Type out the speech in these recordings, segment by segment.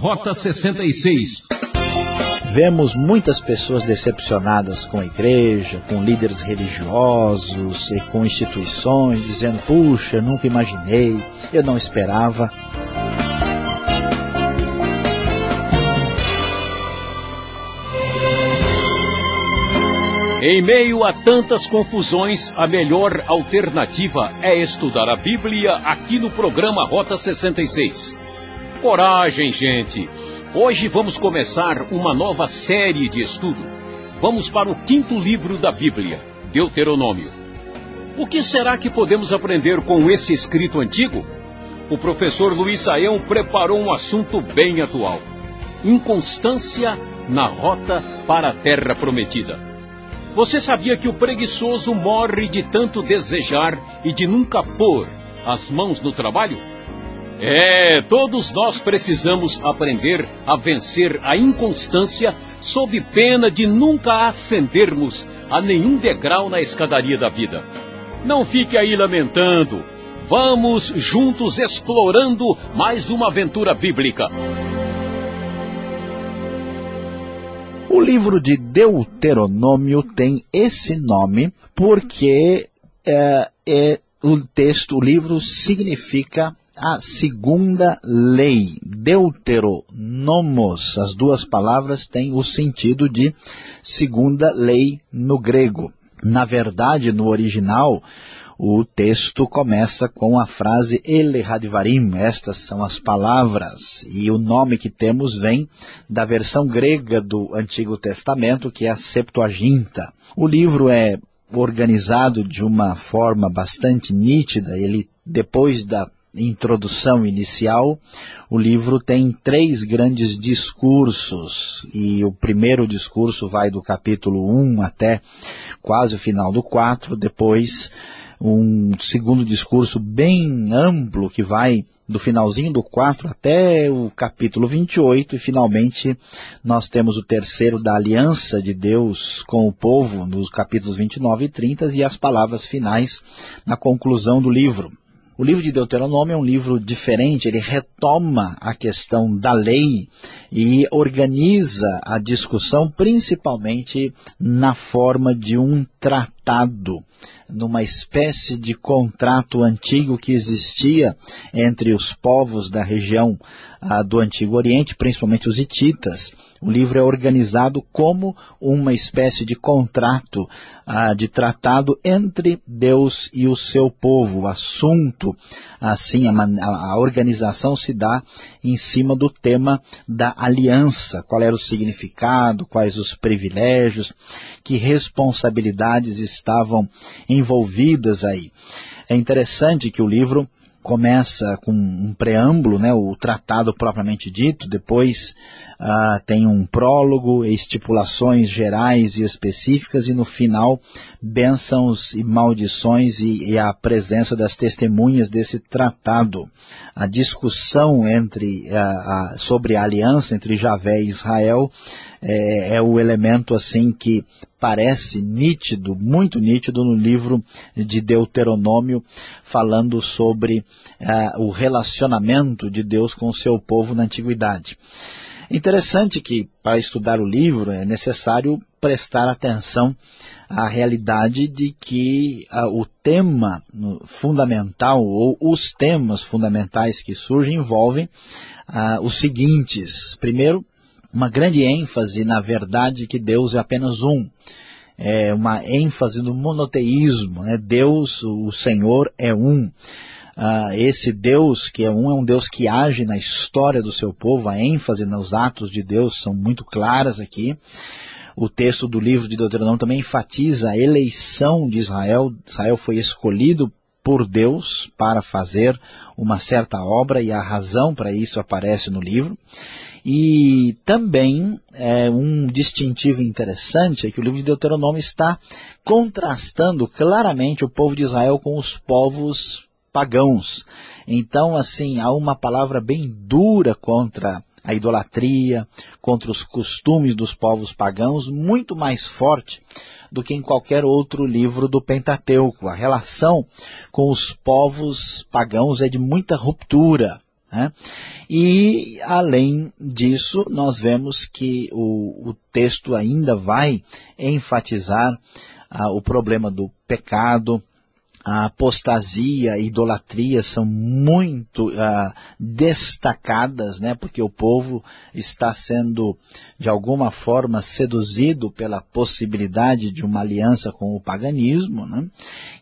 Rota 66 Vemos muitas pessoas decepcionadas com a igreja, com líderes religiosos e com instituições, dizendo, puxa, nunca imaginei, eu não esperava. Em meio a tantas confusões, a melhor alternativa é estudar a Bíblia aqui no programa Rota 66. Coragem, gente! Hoje vamos começar uma nova série de estudo. Vamos para o quinto livro da Bíblia, Deuteronômio. O que será que podemos aprender com esse escrito antigo? O professor Luiz Saião preparou um assunto bem atual: inconstância na rota para a terra prometida. Você sabia que o preguiçoso morre de tanto desejar e de nunca pôr as mãos no trabalho? É, todos nós precisamos aprender a vencer a inconstância sob pena de nunca ascendermos a nenhum degrau na escadaria da vida. Não fique aí lamentando. Vamos juntos explorando mais uma aventura bíblica. O livro de Deuteronômio tem esse nome porque é, é, o texto, o livro significa a segunda lei. Deuteronomos, as duas palavras têm o sentido de segunda lei no grego. Na verdade, no original, o texto começa com a frase Ele Hadvarim, estas são as palavras, e o nome que temos vem da versão grega do Antigo Testamento, que é a Septuaginta. O livro é organizado de uma forma bastante nítida, ele, depois da introdução inicial, o livro tem três grandes discursos, e o primeiro discurso vai do capítulo 1 até quase o final do 4, depois um segundo discurso bem amplo que vai do finalzinho do 4 até o capítulo 28 e finalmente nós temos o terceiro da aliança de Deus com o povo nos capítulos 29 e 30 e as palavras finais na conclusão do livro. O livro de Deuteronômio é um livro diferente, ele retoma a questão da lei e organiza a discussão principalmente na forma de um tratado numa espécie de contrato antigo que existia entre os povos da região ah, do Antigo Oriente, principalmente os hititas. O livro é organizado como uma espécie de contrato, ah, de tratado entre Deus e o seu povo. O assunto, assim, a, a organização se dá em cima do tema da aliança. Qual era o significado, quais os privilégios, que responsabilidades estavam envolvidas aí. É interessante que o livro começa com um preâmbulo, né, o tratado propriamente dito, depois ah, tem um prólogo, estipulações gerais e específicas e no final bênçãos e maldições e, e a presença das testemunhas desse tratado. A discussão entre, a, sobre a aliança entre Javé e Israel é, é o elemento assim que parece nítido, muito nítido no livro de Deuteronômio, falando sobre uh, o relacionamento de Deus com o seu povo na antiguidade. Interessante que, para estudar o livro, é necessário prestar atenção à realidade de que uh, o tema fundamental, ou os temas fundamentais que surgem, envolvem uh, os seguintes. Primeiro, uma grande ênfase na verdade que Deus é apenas um. É uma ênfase no monoteísmo. Né? Deus, o Senhor, é um. Uh, esse Deus que é um, é um Deus que age na história do seu povo. A ênfase nos atos de Deus são muito claras aqui. O texto do livro de Deuteronômio também enfatiza a eleição de Israel. Israel foi escolhido por Deus para fazer uma certa obra e a razão para isso aparece no livro. E também é, um distintivo interessante é que o livro de Deuteronômio está contrastando claramente o povo de Israel com os povos pagãos. Então, assim, há uma palavra bem dura contra a idolatria, contra os costumes dos povos pagãos, muito mais forte do que em qualquer outro livro do Pentateuco. A relação com os povos pagãos é de muita ruptura, Né? E, além disso, nós vemos que o, o texto ainda vai enfatizar ah, o problema do pecado, a apostasia e idolatria são muito uh, destacadas, né, porque o povo está sendo, de alguma forma, seduzido pela possibilidade de uma aliança com o paganismo. Né,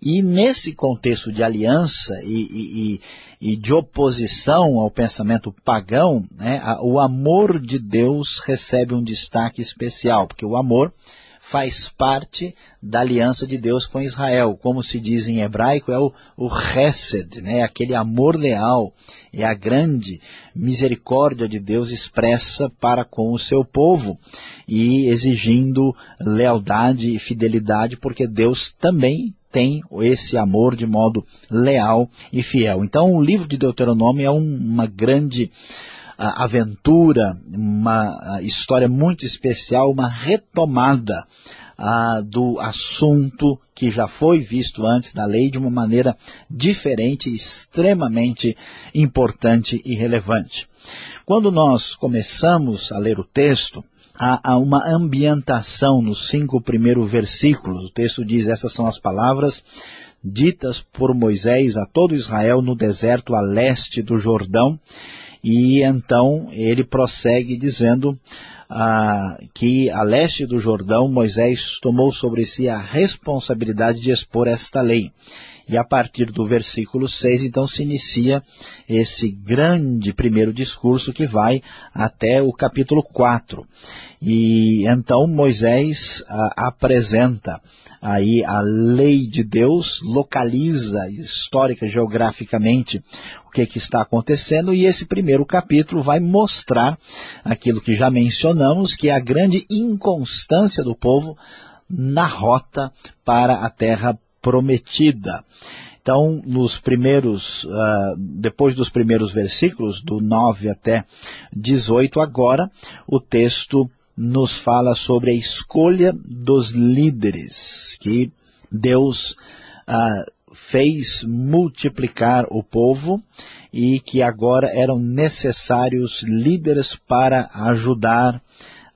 e nesse contexto de aliança e, e, e de oposição ao pensamento pagão, né, o amor de Deus recebe um destaque especial, porque o amor faz parte da aliança de Deus com Israel. Como se diz em hebraico, é o, o Hesed, né? aquele amor leal, é a grande misericórdia de Deus expressa para com o seu povo e exigindo lealdade e fidelidade, porque Deus também tem esse amor de modo leal e fiel. Então o livro de Deuteronômio é um, uma grande aventura, uma história muito especial, uma retomada do assunto que já foi visto antes da lei de uma maneira diferente, extremamente importante e relevante. Quando nós começamos a ler o texto, há, uma ambientação nos cinco primeiros versículos. O texto diz, essas são as palavras ditas por Moisés a todo Israel no deserto a leste do Jordão, e então ele prossegue dizendo ah, que a leste do Jordão Moisés tomou sobre si a responsabilidade de expor esta lei. E a partir do versículo 6, então, se inicia esse grande primeiro discurso que vai até o capítulo 4. E então Moisés ah, apresenta aí a lei de Deus, localiza histórica, geograficamente, o que, que está acontecendo, e esse primeiro capítulo vai mostrar aquilo que já mencionamos, que é a grande inconstância do povo na rota para a terra prometida. Então, nos primeiros, uh, depois dos primeiros versículos, do 9 até 18 agora, o texto nos fala sobre a escolha dos líderes, que Deus ah, fez multiplicar o povo e que agora eram necessários líderes para ajudar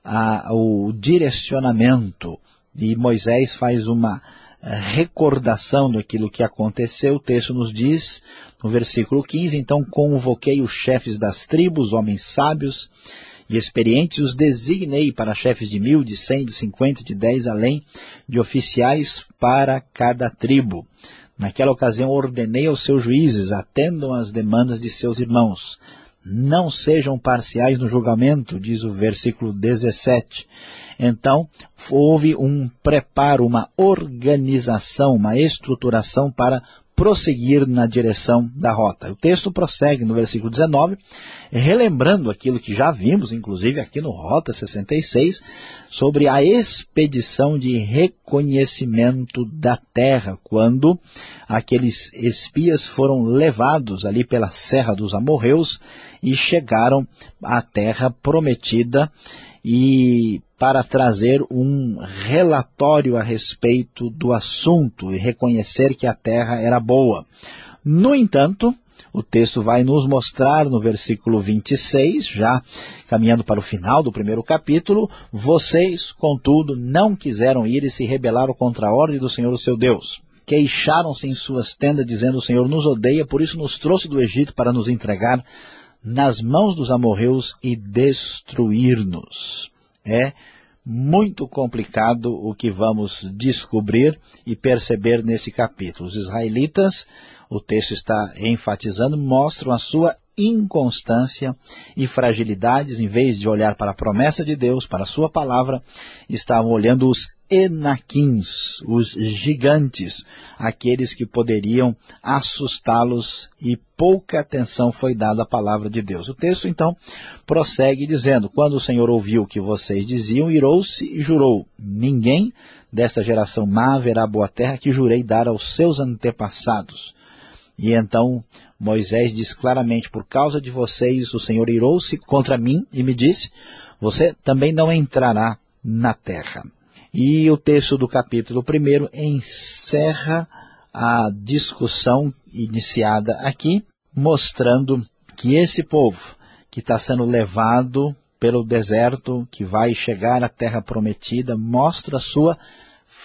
ah, o direcionamento. E Moisés faz uma recordação daquilo que aconteceu. O texto nos diz, no versículo 15, Então convoquei os chefes das tribos, homens sábios, e experientes os designei para chefes de mil, de cem, de cinquenta, de dez, além de oficiais para cada tribo. Naquela ocasião ordenei aos seus juízes, atendam às demandas de seus irmãos. Não sejam parciais no julgamento, diz o versículo 17. Então, houve um preparo, uma organização, uma estruturação para prosseguir na direção da rota. O texto prossegue no versículo 19, relembrando aquilo que já vimos, inclusive aqui no Rota 66, sobre a expedição de reconhecimento da terra, quando aqueles espias foram levados ali pela Serra dos Amorreus e chegaram à terra prometida e para trazer um relatório a respeito do assunto e reconhecer que a terra era boa. No entanto, o texto vai nos mostrar no versículo 26, já caminhando para o final do primeiro capítulo, vocês, contudo, não quiseram ir e se rebelaram contra a ordem do Senhor, o seu Deus. Queixaram-se em suas tendas, dizendo, o Senhor nos odeia, por isso nos trouxe do Egito para nos entregar nas mãos dos amorreus e destruir-nos. É muito complicado o que vamos descobrir e perceber nesse capítulo. Os israelitas, o texto está enfatizando, mostram a sua inconstância e fragilidades, em vez de olhar para a promessa de Deus, para a sua palavra, estavam olhando os enaquins, os gigantes, aqueles que poderiam assustá-los e pouca atenção foi dada à palavra de Deus. O texto então prossegue dizendo, quando o Senhor ouviu o que vocês diziam, irou-se e jurou, ninguém desta geração má verá boa terra que jurei dar aos seus antepassados. E então Moisés diz claramente, por causa de vocês o Senhor irou-se contra mim e me disse, você também não entrará na terra. E o texto do capítulo 1 encerra a discussão iniciada aqui, mostrando que esse povo que está sendo levado pelo deserto, que vai chegar à terra prometida, mostra a sua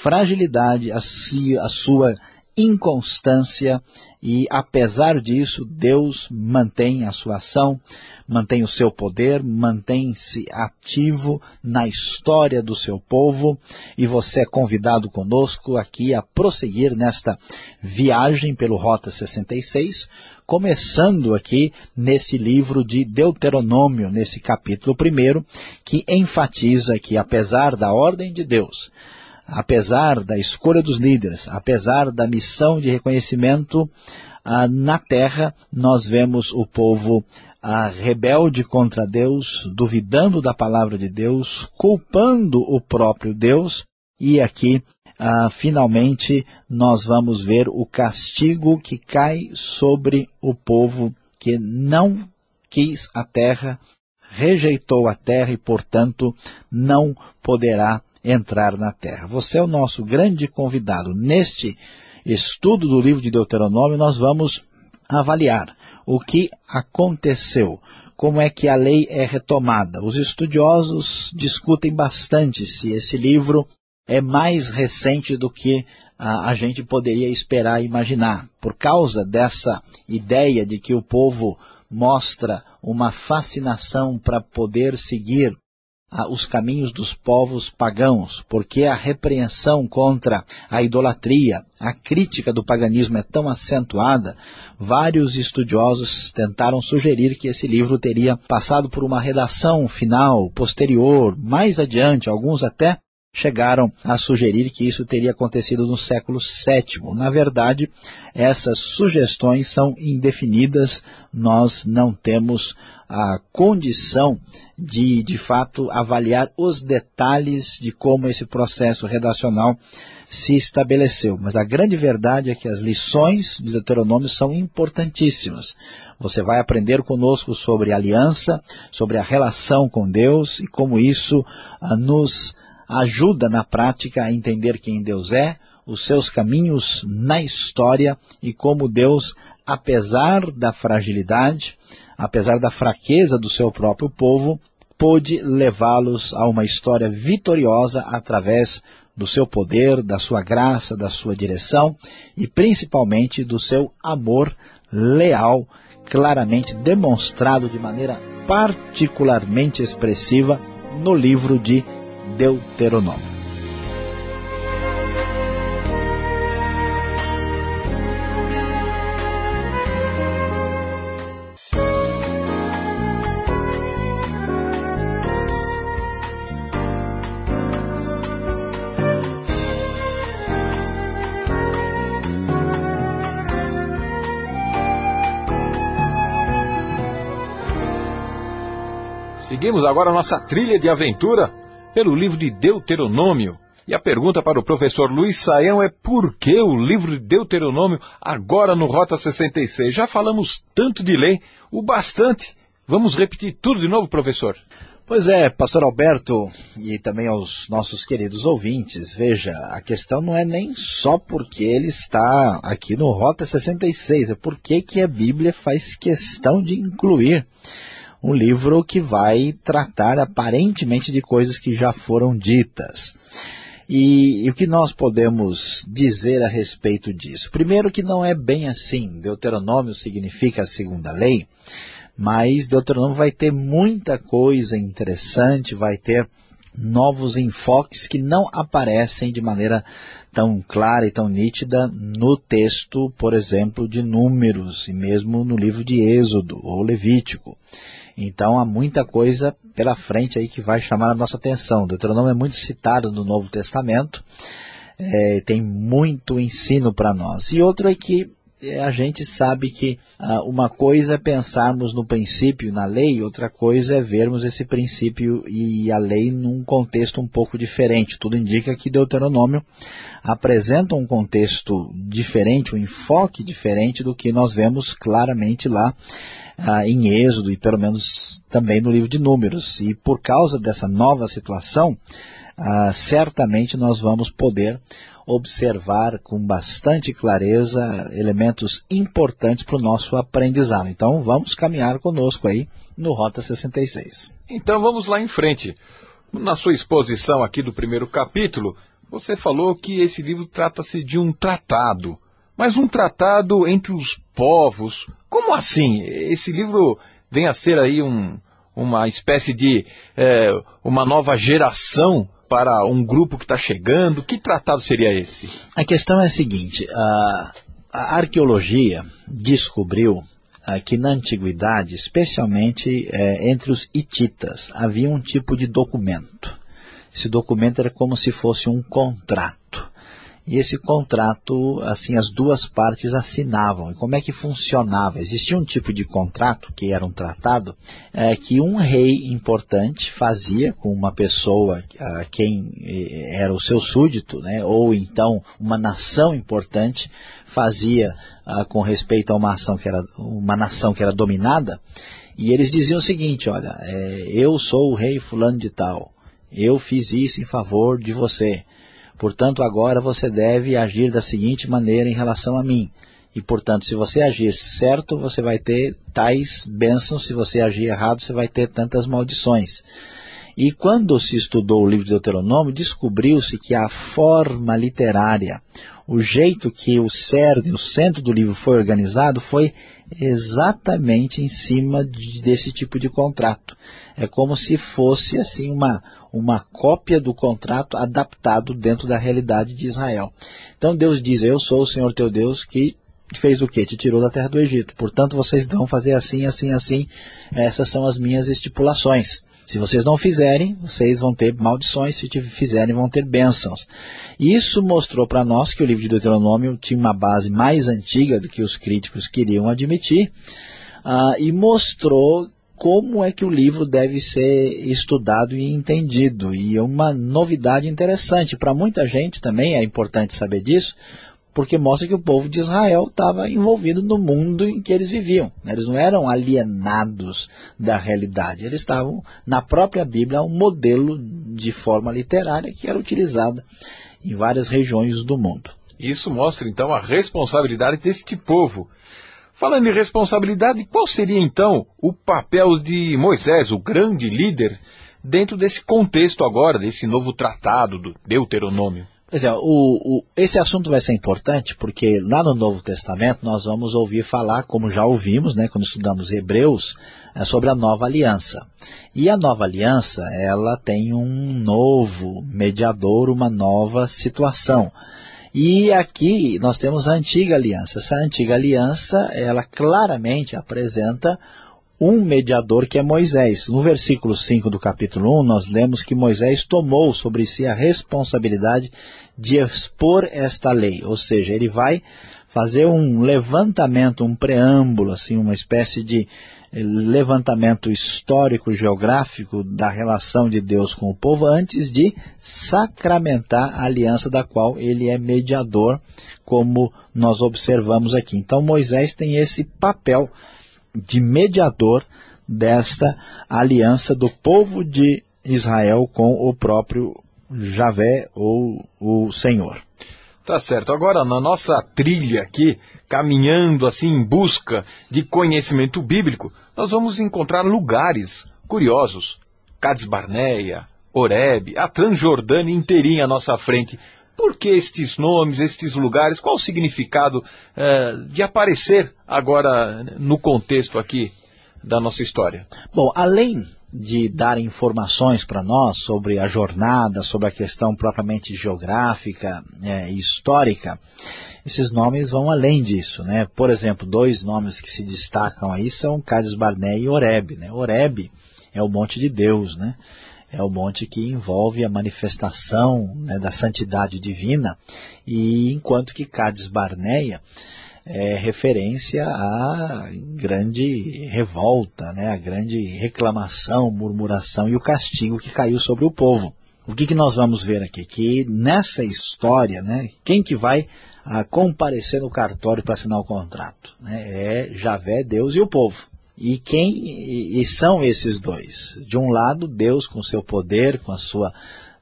fragilidade, a, a sua inconstância e, apesar disso, Deus mantém a sua ação, mantém o seu poder, mantém-se ativo na história do seu povo. E você é convidado conosco aqui a prosseguir nesta viagem pelo Rota 66, começando aqui nesse livro de Deuteronômio, nesse capítulo primeiro, que enfatiza que apesar da ordem de Deus, apesar da escolha dos líderes, apesar da missão de reconhecimento ah, na terra, nós vemos o povo ah, rebelde contra Deus, duvidando da palavra de Deus, culpando o próprio Deus, e aqui, ah, finalmente, nós vamos ver o castigo que cai sobre o povo que não quis a terra, rejeitou a terra e, portanto, não poderá entrar na terra. Você é o nosso grande convidado. Neste estudo do livro de Deuteronômio, nós vamos avaliar o que aconteceu, como é que a lei é retomada. Os estudiosos discutem bastante se esse livro é mais recente do que a, gente poderia esperar imaginar. Por causa dessa ideia de que o povo mostra uma fascinação para poder seguir os caminhos dos povos pagãos, porque a repreensão contra a idolatria, a crítica do paganismo é tão acentuada, vários estudiosos tentaram sugerir que esse livro teria passado por uma redação final, posterior, mais adiante, alguns até chegaram a sugerir que isso teria acontecido no século VII. Na verdade, essas sugestões são indefinidas, nós não temos a condição de, de fato, avaliar os detalhes de como esse processo redacional se estabeleceu. Mas a grande verdade é que as lições de Deuteronômio são importantíssimas. Você vai aprender conosco sobre aliança, sobre a relação com Deus e como isso ah, nos ajuda na prática a entender quem Deus é, os seus caminhos na história e como Deus, apesar da fragilidade, apesar da fraqueza do seu próprio povo, pôde levá-los a uma história vitoriosa através do seu poder, da sua graça, da sua direção e principalmente do seu amor leal, claramente demonstrado de maneira particularmente expressiva no livro de Deuteronômio. Seguimos agora nossa trilha de aventura pelo livro de Deuteronômio. E a pergunta para o professor Luiz Saião é por que o livro de Deuteronômio agora no Rota 66? Já falamos tanto de lei, o bastante. Vamos repetir tudo de novo, professor? Pois é, pastor Alberto e também aos nossos queridos ouvintes, veja, a questão não é nem só porque ele está aqui no Rota 66, é porque que a Bíblia faz questão de incluir um livro que vai tratar aparentemente de coisas que já foram ditas. E, e, o que nós podemos dizer a respeito disso? Primeiro que não é bem assim. Deuteronômio significa a segunda lei, mas Deuteronômio vai ter muita coisa interessante, vai ter novos enfoques que não aparecem de maneira tão clara e tão nítida no texto, por exemplo, de Números e mesmo no livro de Êxodo ou Levítico. Então há muita coisa pela frente aí que vai chamar a nossa atenção. Deuteronômio é muito citado no Novo Testamento, é, tem muito ensino para nós. E outro é que é, a gente sabe que ah, uma coisa é pensarmos no princípio, na lei, outra coisa é vermos esse princípio e a lei num contexto um pouco diferente. Tudo indica que Deuteronômio apresenta um contexto diferente, um enfoque diferente do que nós vemos claramente lá ah, em Êxodo e pelo menos também no livro de Números. E por causa dessa nova situação, ah, certamente nós vamos poder observar com bastante clareza elementos importantes para o nosso aprendizado. Então vamos caminhar conosco aí no Rota 66. Então vamos lá em frente. Na sua exposição aqui do primeiro capítulo, você falou que esse livro trata-se de um tratado. Mas um tratado entre os povos. Como assim? Esse livro vem a ser aí um, uma espécie de é, uma nova geração para um grupo que está chegando? Que tratado seria esse? A questão é a seguinte, a, a arqueologia descobriu que na antiguidade, especialmente é, entre os hititas, havia um tipo de documento. Esse documento era como se fosse um contrato. E esse contrato, assim, as duas partes assinavam. E como é que funcionava? Existia um tipo de contrato, que era um tratado, é, que um rei importante fazia com uma pessoa a quem era o seu súdito, né, ou então uma nação importante fazia ah, com respeito a uma ação que era uma nação que era dominada, e eles diziam o seguinte, olha, é, eu sou o rei fulano de tal, eu fiz isso em favor de você, portanto agora você deve agir da seguinte maneira em relação a mim. E, portanto, se você agir certo, você vai ter tais bênçãos, se você agir errado, você vai ter tantas maldições. E quando se estudou o livro de Deuteronômio, descobriu-se que a forma literária, o jeito que o cerne, o centro do livro foi organizado foi exatamente em cima de, desse tipo de contrato. É como se fosse assim uma, uma cópia do contrato adaptado dentro da realidade de Israel. Então Deus diz, eu sou o Senhor teu Deus que fez o que? Te tirou da terra do Egito. Portanto, vocês vão fazer assim, assim, assim. Essas são as minhas estipulações. Se vocês não fizerem, vocês vão ter maldições, se fizerem, vão ter bênçãos. Isso mostrou para nós que o livro de Deuteronômio tinha uma base mais antiga do que os críticos queriam admitir, uh, e mostrou como é que o livro deve ser estudado e entendido. E é uma novidade interessante. Para muita gente também é importante saber disso, porque mostra que o povo de Israel estava envolvido no mundo em que eles viviam. Eles não eram alienados da realidade, eles estavam na própria Bíblia um modelo de forma literária que era utilizada em várias regiões do mundo. Isso mostra então a responsabilidade deste povo. Falando em responsabilidade, qual seria então o papel de Moisés, o grande líder, dentro desse contexto agora, desse novo tratado do Deuteronômio? Pois é, o, o, esse assunto vai ser importante porque lá no Novo Testamento nós vamos ouvir falar, como já ouvimos, né, quando estudamos Hebreus, é, sobre a nova aliança. E a nova aliança, ela tem um novo mediador, uma nova situação. E aqui nós temos a antiga aliança. Essa antiga aliança, ela claramente apresenta um mediador que é Moisés. No versículo 5 do capítulo 1, nós lemos que Moisés tomou sobre si a responsabilidade de expor esta lei, ou seja, ele vai fazer um levantamento, um preâmbulo, assim, uma espécie de levantamento histórico, geográfico da relação de Deus com o povo antes de sacramentar a aliança da qual ele é mediador, como nós observamos aqui. Então Moisés tem esse papel de mediador desta aliança do povo de Israel com o próprio Javé ou o Senhor. Tá certo. Agora, na nossa trilha aqui, caminhando assim em busca de conhecimento bíblico, nós vamos encontrar lugares curiosos. Cades Barneia, Oreb, a Transjordânia inteirinha à nossa frente. Por que estes nomes, estes lugares? Qual o significado eh, de aparecer agora no contexto aqui da nossa história? Bom, além de dar informações para nós sobre a jornada, sobre a questão propriamente geográfica é, e histórica, esses nomes vão além disso. Né? Por exemplo, dois nomes que se destacam aí são Cades Barné e Oreb. Né? Oreb é o monte de Deus, né? é o monte que envolve a manifestação né, da santidade divina, e enquanto que Cades Barneia é referência à grande revolta, né, a grande reclamação, murmuração e o castigo que caiu sobre o povo. O que, que nós vamos ver aqui? Que nessa história, né, quem que vai a, ah, comparecer no cartório para assinar o contrato? Né, é Javé, Deus e o povo. E quem e são esses dois? De um lado, Deus com seu poder, com a sua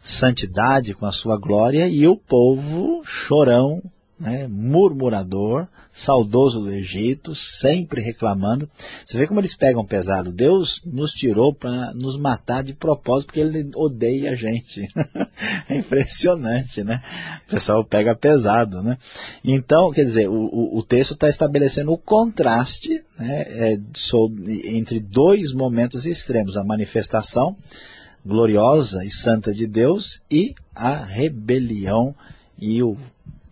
santidade, com a sua glória, e o povo chorão, né, murmurador, saudoso do Egito, sempre reclamando. Você vê como eles pegam pesado. Deus nos tirou para nos matar de propósito, porque Ele odeia a gente. é impressionante, né? O pessoal pega pesado, né? Então, quer dizer, o, o texto está estabelecendo o contraste né, é, entre dois momentos extremos. A manifestação gloriosa e santa de Deus e a rebelião e o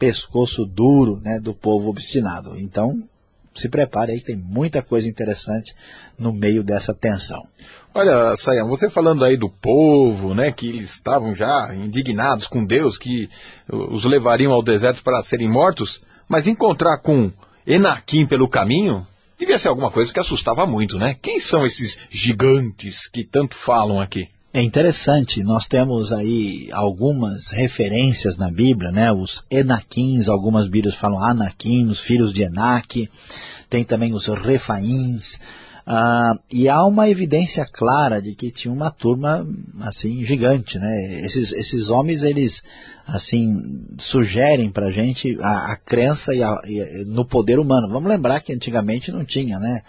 pescoço duro né, do povo obstinado. Então, se prepare aí que tem muita coisa interessante no meio dessa tensão. Olha, Sayão, você falando aí do povo, né, que eles estavam já indignados com Deus, que os levariam ao deserto para serem mortos, mas encontrar com Enaquim pelo caminho, devia ser alguma coisa que assustava muito, né? Quem são esses gigantes que tanto falam aqui? É interessante, nós temos aí algumas referências na Bíblia, né? Os Enaquins, algumas Bíblias falam Anakim, os filhos de Enaque, tem também os Refaíns, ah, e há uma evidência clara de que tinha uma turma, assim, gigante, né? Esses, esses homens, eles, assim, sugerem pra gente a, a crença e a, e, no poder humano. Vamos lembrar que antigamente não tinha, né?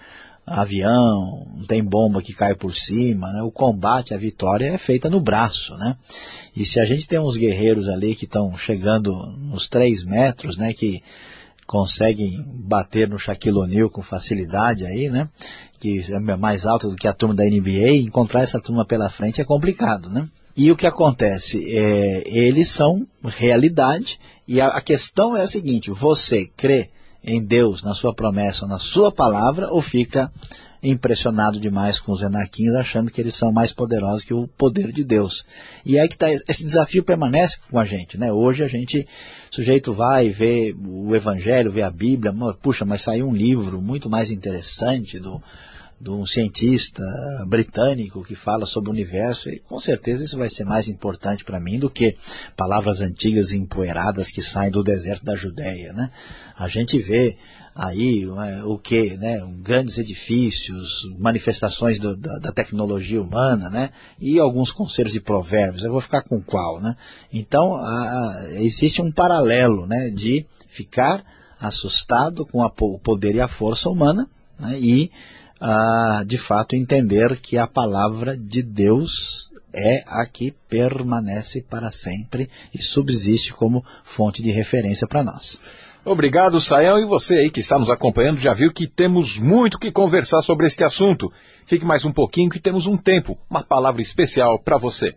Avião, não tem bomba que cai por cima, né? o combate, a vitória é feita no braço, né? E se a gente tem uns guerreiros ali que estão chegando nos 3 metros, né, que conseguem bater no Shaquille O'Neal com facilidade aí, né, que é mais alto do que a turma da NBA, encontrar essa turma pela frente é complicado, né? E o que acontece? É, eles são realidade e a, a questão é a seguinte, você crê em Deus, na sua promessa, na sua palavra, ou fica impressionado demais com os enaquins, achando que eles são mais poderosos que o poder de Deus. E é que tá, esse desafio permanece com a gente. Né? Hoje a gente, sujeito vai ver o Evangelho, vê a Bíblia, puxa, mas saiu um livro muito mais interessante do de um cientista britânico que fala sobre o universo, e com certeza isso vai ser mais importante para mim do que palavras antigas e empoeiradas que saem do deserto da Judéia. Né? A gente vê aí é, o que, né, grandes edifícios, manifestações do, da, da, tecnologia humana, né, e alguns conselhos de provérbios, eu vou ficar com qual, né? Então, a, existe um paralelo, né, de ficar assustado com a, o poder e a força humana, né, e a, de fato, entender que a palavra de Deus é a que permanece para sempre e subsiste como fonte de referência para nós. Obrigado, Saião. E você aí que está nos acompanhando já viu que temos muito que conversar sobre este assunto. Fique mais um pouquinho que temos um tempo, uma palavra especial para você.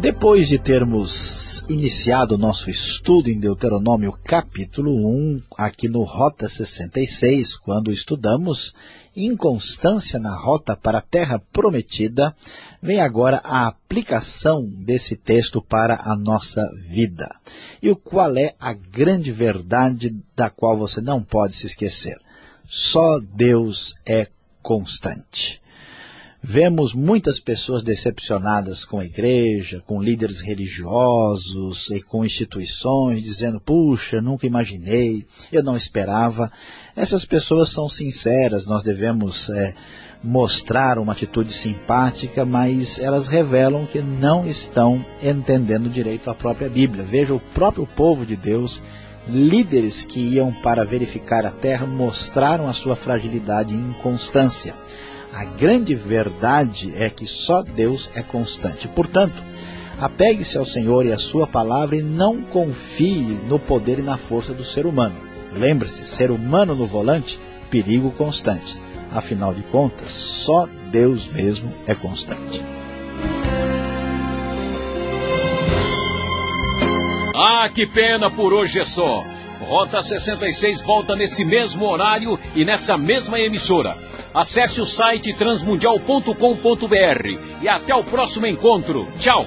Depois de termos iniciado o nosso estudo em Deuteronômio capítulo 1, aqui no Rota 66, quando estudamos inconstância na rota para a terra prometida, vem agora a aplicação desse texto para a nossa vida. E o qual é a grande verdade da qual você não pode se esquecer? Só Deus é constante. Vemos muitas pessoas decepcionadas com a igreja, com líderes religiosos e com instituições, dizendo, puxa, nunca imaginei, eu não esperava. Essas pessoas são sinceras, nós devemos é, mostrar uma atitude simpática, mas elas revelam que não estão entendendo direito a própria Bíblia. Veja, o próprio povo de Deus líderes que iam para verificar a terra mostraram a sua fragilidade e inconstância. A grande verdade é que só Deus é constante. Portanto, apegue-se ao Senhor e à sua palavra e não confie no poder e na força do ser humano. Lembre-se, ser humano no volante, perigo constante. Afinal de contas, só Deus mesmo é constante. Ah, que pena por hoje é só. Rota 66 volta nesse mesmo horário e nessa mesma emissora. Acesse o site transmundial.com.br e até o próximo encontro. Tchau!